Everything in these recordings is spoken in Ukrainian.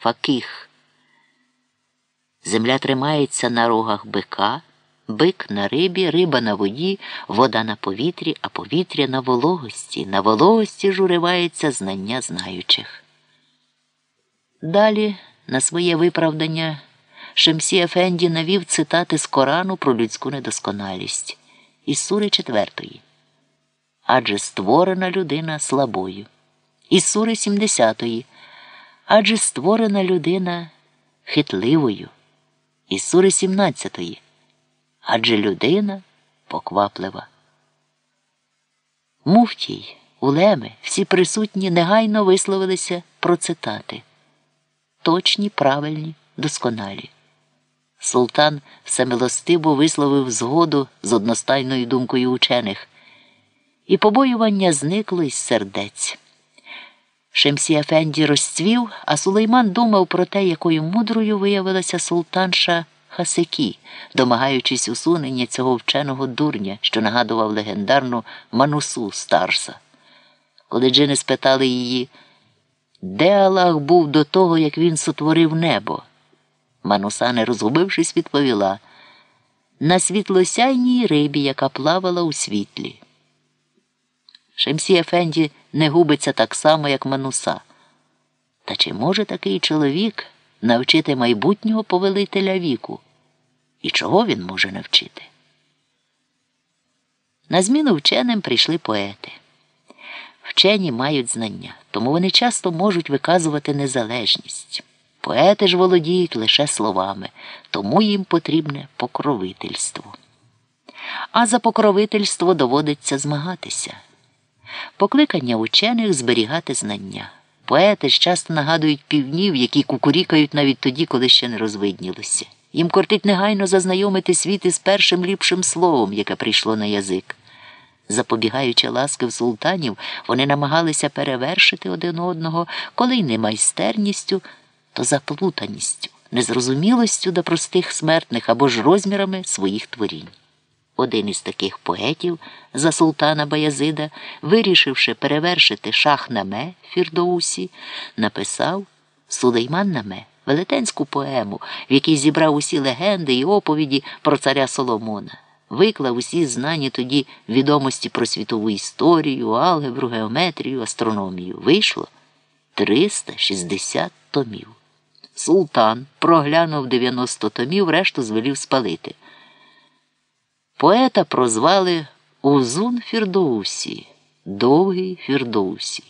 факих. Земля тримається на рогах бика, бик на рибі, риба на воді, вода на повітрі, а повітря на вологості. На вологості журивається знання знаючих. Далі, на своє виправдання, Шемсі Ефенді навів цитати з Корану про людську недосконалість із сури четвертої. Адже створена людина слабою. Із сури 70 Адже створена людина хитливою. Із сури 17 Адже людина покваплива. Муфтій, улеми, всі присутні негайно висловилися про цитати. Точні, правильні, досконалі. Султан всемилостиво висловив згоду з одностайною думкою учених, і побоювання зникло із сердець. Шемсі Ефенді розцвів, а Сулейман думав про те, якою мудрою виявилася султанша Хасекі, домагаючись усунення цього вченого дурня, що нагадував легендарну манусу старса. Коли джини спитали її, де Аллах був до того, як він сотворив небо? Мануса, не розгубившись, відповіла на світлосяйній рибі, яка плавала у світлі. Шемсі Ефенді не губиться так само, як Мануса. Та чи може такий чоловік навчити майбутнього повелителя віку? І чого він може навчити? На зміну вченим прийшли поети. Вчені мають знання, тому вони часто можуть виказувати незалежність. Поети ж володіють лише словами, тому їм потрібне покровительство. А за покровительство доводиться змагатися. Покликання учених зберігати знання. Поети ж часто нагадують півнів, які кукурікають навіть тоді, коли ще не розвиднілося. Їм кортить негайно зазнайомити світ із першим ліпшим словом, яке прийшло на язик. Запобігаючи ласки в султанів, вони намагалися перевершити один одного, коли й не майстерністю, то заплутаністю, незрозумілостю до простих смертних або ж розмірами своїх творінь. Один із таких поетів за султана Баязида, вирішивши перевершити шах наме Фірдоусі, написав Сулейман Наме велетенську поему, в якій зібрав усі легенди і оповіді про царя Соломона, виклав усі знані тоді відомості про світову історію, алгебру, геометрію, астрономію. Вийшло 360 томів. Султан проглянув 90 томів, решту звелів спалити. Поета прозвали Узун Фірдоусі, Довгий Фірдоусі.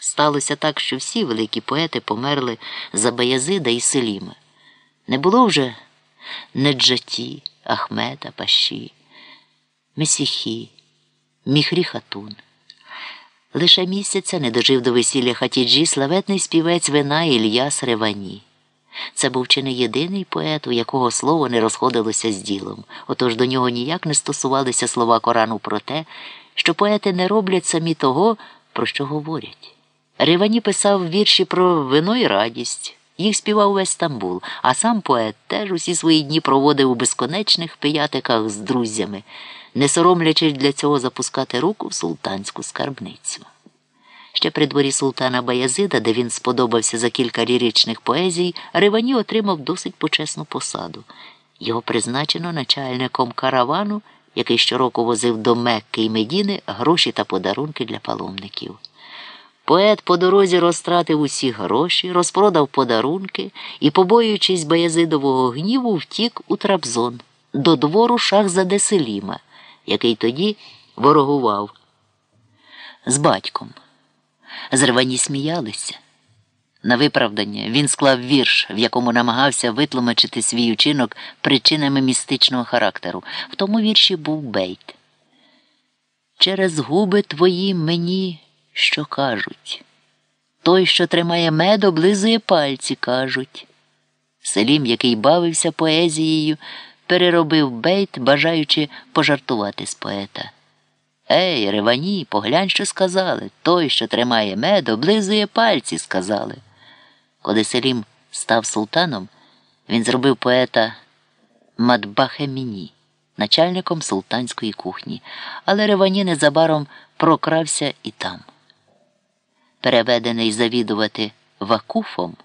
Сталося так, що всі великі поети померли за Баязида і Селіма. Не було вже Неджаті, Ахмета, Паші, Месіхі, Міхрі Хатун. Лише місяця не дожив до весілля Хатіджі славетний співець вина Ільяс Ревані. Це був чи не єдиний поет, у якого слово не розходилося з ділом, отож до нього ніяк не стосувалися слова Корану про те, що поети не роблять самі того, про що говорять. Ривані писав вірші про вино і радість. Їх співав весь Стамбул, а сам поет теж усі свої дні проводив у безконечних пиятиках з друзями, не соромлячись для цього запускати руку в султанську скарбницю. Ще при дворі султана Баязида, де він сподобався за кілька ліричних поезій, Ривані отримав досить почесну посаду. Його призначено начальником каравану, який щороку возив до Мекки і Медіни гроші та подарунки для паломників. Поет по дорозі розтратив усі гроші, розпродав подарунки і, побоюючись Баязидового гніву, втік у Трабзон до двору Шахзаде Селіма, який тоді ворогував з батьком. З Ревані сміялися. На виправдання він склав вірш, в якому намагався витлумачити свій учинок причинами містичного характеру. В тому вірші був бейт. Через губи твої мені що кажуть. Той, що тримає мед, облизує пальці, кажуть. Селім, який бавився поезією, переробив бейт, бажаючи пожартувати з поета. Ей, Ревані, поглянь, що сказали. Той, що тримає мед, облизує пальці, сказали. Коли Селім став султаном, він зробив поета Мадбахеміні, начальником султанської кухні, але ревані незабаром прокрався і там. Переведений завідувати Вакуфом